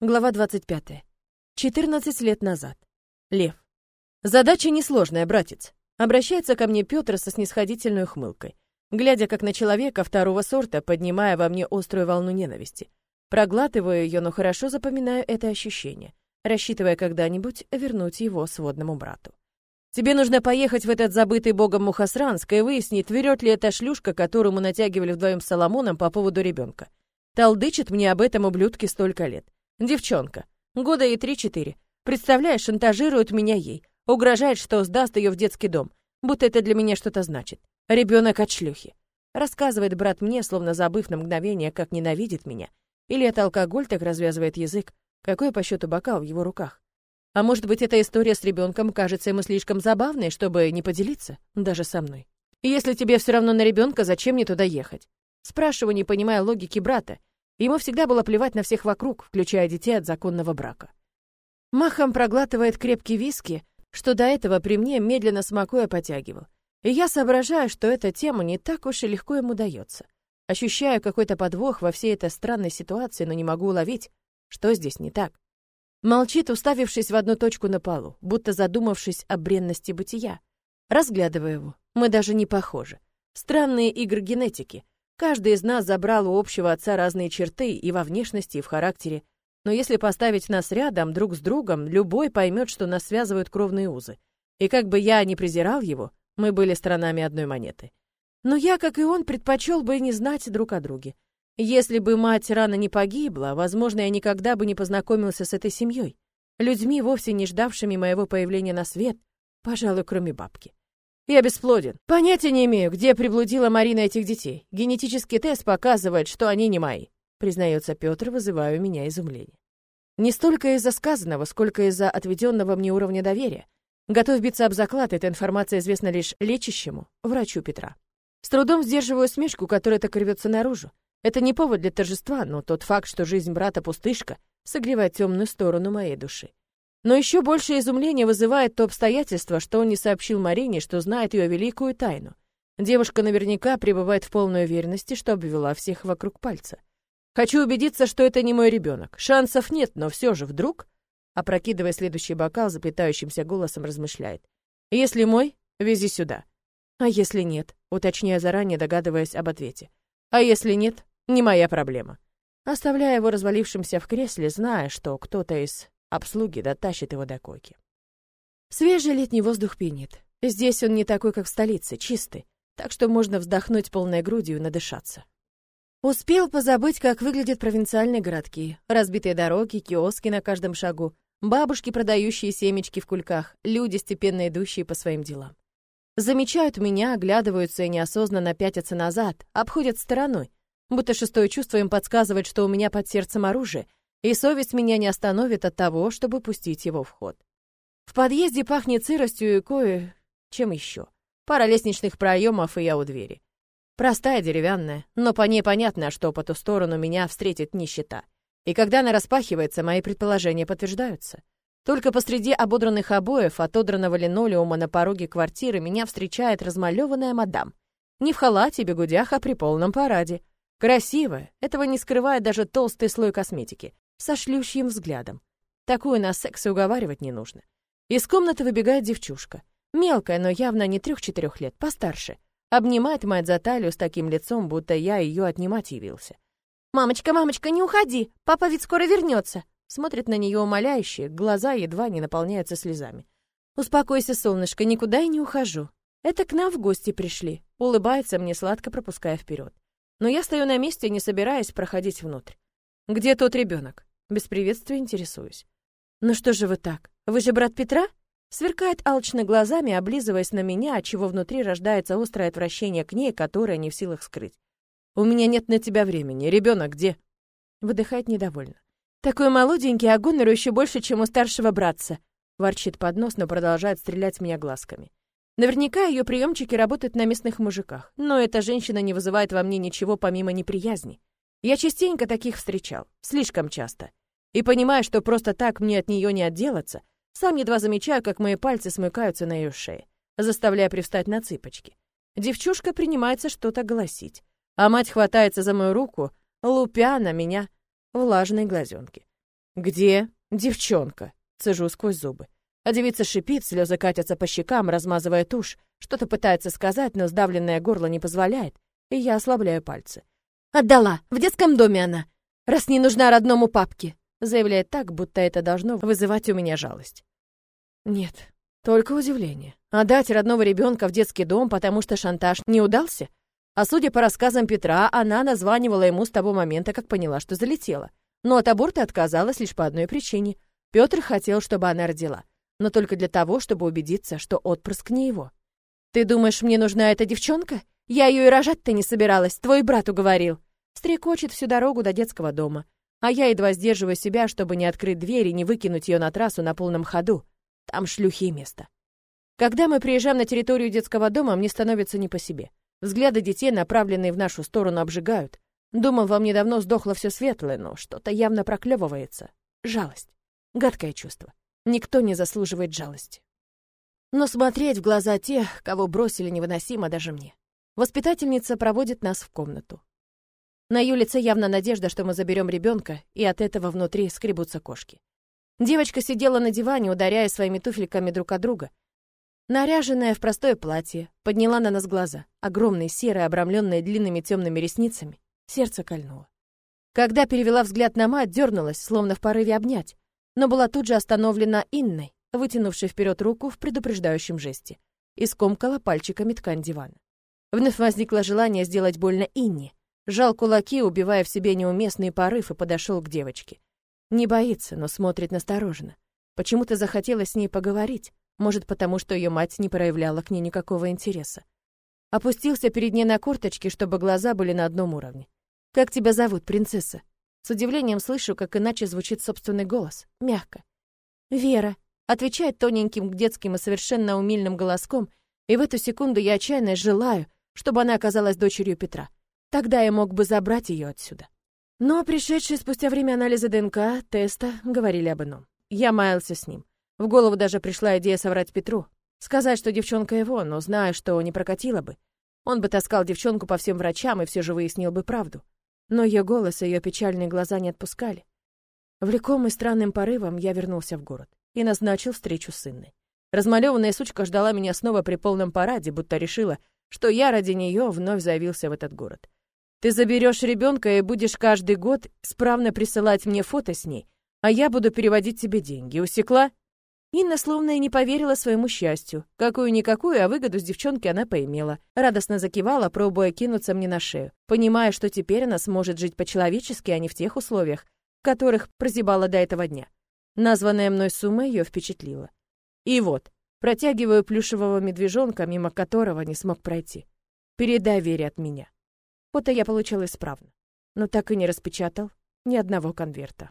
Глава 25. 14 лет назад. Лев. Задача несложная, братец. Обращается ко мне Петр со снисходительной ухмылкой, глядя как на человека второго сорта, поднимая во мне острую волну ненависти. Проглатываю ее, но хорошо запоминаю это ощущение, рассчитывая когда-нибудь вернуть его сводному брату. Тебе нужно поехать в этот забытый богом Мухасранск и выяснить, врет ли эта шлюшка, которую мы натягивали вдвоем с Соломоном по поводу ребенка. Толдычит мне об этом ублюдке столько лет. Девчонка. Года ей три-четыре. Представляешь, шантажирует меня ей. Угрожает, что сдаст ее в детский дом. Будто это для меня что-то значит. Ребенок от шлюхи. Рассказывает брат мне, словно забыв на мгновение, как ненавидит меня. Или это алкоголь так развязывает язык. Какой по счету бокал в его руках? А может быть, эта история с ребенком кажется ему слишком забавной, чтобы не поделиться, даже со мной. Если тебе все равно на ребенка, зачем мне туда ехать? Спрашиваю, не понимая логики брата, Ему всегда было плевать на всех вокруг, включая детей от законного брака. Махом проглатывает крепкий виски, что до этого при мне медленно смакуя потягивал. И я соображаю, что эта тема не так уж и легко ему дается. Ощущаю какой-то подвох во всей этой странной ситуации, но не могу уловить, что здесь не так. Молчит, уставившись в одну точку на полу, будто задумавшись о бренности бытия. Разглядываю его. Мы даже не похожи. Странные игры генетики — Каждый из нас забрал у общего отца разные черты и во внешности, и в характере. Но если поставить нас рядом, друг с другом, любой поймет, что нас связывают кровные узы. И как бы я ни презирал его, мы были сторонами одной монеты. Но я, как и он, предпочел бы не знать друг о друге. Если бы мать рано не погибла, возможно, я никогда бы не познакомился с этой семьей, людьми, вовсе не ждавшими моего появления на свет, пожалуй, кроме бабки. Я бесплоден. Понятия не имею, где приблудила Марина этих детей. Генетический тест показывает, что они не мои. Признается Петр, вызывая у меня изумление. Не столько из-за сказанного, сколько из-за отведенного мне уровня доверия. Готов биться об заклад, эта информация известна лишь лечащему, врачу Петра. С трудом сдерживаю смешку, которая так рвется наружу. Это не повод для торжества, но тот факт, что жизнь брата пустышка, согревает темную сторону моей души. Но еще больше изумления вызывает то обстоятельство, что он не сообщил Марине, что знает ее великую тайну. Девушка наверняка пребывает в полной уверенности, что обвела всех вокруг пальца. Хочу убедиться, что это не мой ребенок. Шансов нет, но все же вдруг... Опрокидывая следующий бокал, заплетающимся голосом размышляет. «Если мой, вези сюда». «А если нет?» Уточняя заранее, догадываясь об ответе. «А если нет, не моя проблема». Оставляя его развалившимся в кресле, зная, что кто-то из обслуги дотащит его до койки. Свежий летний воздух пенит. Здесь он не такой, как в столице, чистый, так что можно вздохнуть полной грудью и надышаться. Успел позабыть, как выглядят провинциальные городки. Разбитые дороги, киоски на каждом шагу, бабушки, продающие семечки в кульках, люди, степенно идущие по своим делам. Замечают меня, оглядываются и неосознанно пятятся назад, обходят стороной, будто шестое чувство им подсказывает, что у меня под сердцем оружие, и совесть меня не остановит от того, чтобы пустить его в ход. В подъезде пахнет сыростью и кое... чем еще. Пара лестничных проемов, и я у двери. Простая деревянная, но по ней понятно, что по ту сторону меня встретит нищета. И когда она распахивается, мои предположения подтверждаются. Только посреди ободранных обоев, отодранного линолеума на пороге квартиры меня встречает размалеванная мадам. Не в халате, бегудях, а при полном параде. Красивая, этого не скрывает даже толстый слой косметики со шлющим взглядом. Такую на секс уговаривать не нужно. Из комнаты выбегает девчушка. Мелкая, но явно не трех-четырех лет, постарше. Обнимает мать за талию с таким лицом, будто я ее отнимать явился. «Мамочка, мамочка, не уходи! Папа ведь скоро вернется!» Смотрит на нее умоляюще, глаза едва не наполняются слезами. «Успокойся, солнышко, никуда я не ухожу. Это к нам в гости пришли», — улыбается мне сладко, пропуская вперед. Но я стою на месте, не собираясь проходить внутрь. «Где тот ребенок? Без приветствия интересуюсь. «Ну что же вы так? Вы же брат Петра?» Сверкает алчно глазами, облизываясь на меня, от чего внутри рождается острое отвращение к ней, которое не в силах скрыть. «У меня нет на тебя времени. Ребенок где?» Выдыхает недовольно. «Такой молоденький, а гонору еще больше, чем у старшего братца!» Ворчит под нос, но продолжает стрелять меня глазками. Наверняка ее приемчики работают на местных мужиках, но эта женщина не вызывает во мне ничего помимо неприязни. Я частенько таких встречал, слишком часто. И понимая, что просто так мне от нее не отделаться, сам едва замечаю, как мои пальцы смыкаются на ее шее, заставляя привстать на цыпочки. Девчушка принимается что-то голосить, а мать хватается за мою руку, лупя на меня влажной глазенки. Где девчонка? Цежу сквозь зубы. А девица шипит, слезы катятся по щекам, размазывая тушь. Что-то пытается сказать, но сдавленное горло не позволяет, и я ослабляю пальцы. «Отдала! В детском доме она! Раз не нужна родному папке!» Заявляет так, будто это должно вызывать у меня жалость. Нет, только удивление. Отдать родного ребенка в детский дом, потому что шантаж не удался? А судя по рассказам Петра, она названивала ему с того момента, как поняла, что залетела. Но от аборта отказалась лишь по одной причине. Петр хотел, чтобы она родила, но только для того, чтобы убедиться, что отпрыск не его. «Ты думаешь, мне нужна эта девчонка? Я ее и рожать-то не собиралась, твой брат уговорил». Стрекочет всю дорогу до детского дома. А я едва сдерживаю себя, чтобы не открыть дверь и не выкинуть ее на трассу на полном ходу. Там шлюхи место. Когда мы приезжаем на территорию детского дома, мне становится не по себе. Взгляды детей, направленные в нашу сторону, обжигают. Думал, во мне давно сдохло все светлое, но что-то явно проклевывается. Жалость. Гадкое чувство. Никто не заслуживает жалости. Но смотреть в глаза тех, кого бросили, невыносимо даже мне. Воспитательница проводит нас в комнату. На ее лице явно надежда, что мы заберем ребенка, и от этого внутри скребутся кошки. Девочка сидела на диване, ударяя своими туфельками друг от друга. Наряженная в простое платье, подняла на нас глаза, огромные, серые, обрамленные длинными темными ресницами. Сердце кольнуло. Когда перевела взгляд на мать, дернулась, словно в порыве обнять, но была тут же остановлена Инной, вытянувшей вперед руку в предупреждающем жесте, и скомкала пальчиками ткань дивана. Вновь возникло желание сделать больно Инне. Жал кулаки, убивая в себе неуместный порыв, и подошел к девочке. Не боится, но смотрит настороженно. Почему-то захотелось с ней поговорить, может, потому что ее мать не проявляла к ней никакого интереса. Опустился перед ней на корточки, чтобы глаза были на одном уровне. «Как тебя зовут, принцесса?» С удивлением слышу, как иначе звучит собственный голос, мягко. «Вера», отвечает тоненьким детским и совершенно умильным голоском, и в эту секунду я отчаянно желаю, чтобы она оказалась дочерью Петра. Тогда я мог бы забрать ее отсюда. Но пришедшие спустя время анализа ДНК, теста, говорили об ином. Я маялся с ним. В голову даже пришла идея соврать Петру. Сказать, что девчонка его, но зная, что не прокатило бы. Он бы таскал девчонку по всем врачам и все же выяснил бы правду. Но ее голос и ее печальные глаза не отпускали. Влекомый странным порывом, я вернулся в город и назначил встречу с Инной. Размалеванная сучка ждала меня снова при полном параде, будто решила, что я ради нее вновь заявился в этот город. Ты заберешь ребенка и будешь каждый год справно присылать мне фото с ней, а я буду переводить тебе деньги. Усекла? Инна словно и не поверила своему счастью. Какую-никакую, а выгоду с девчонки она поимела. Радостно закивала, пробуя кинуться мне на шею, понимая, что теперь она сможет жить по-человечески, а не в тех условиях, в которых прозябала до этого дня. Названная мной сумма ее впечатлила. И вот, протягиваю плюшевого медвежонка, мимо которого не смог пройти. Передай Вере от меня. Фото я получил исправно, но так и не распечатал ни одного конверта.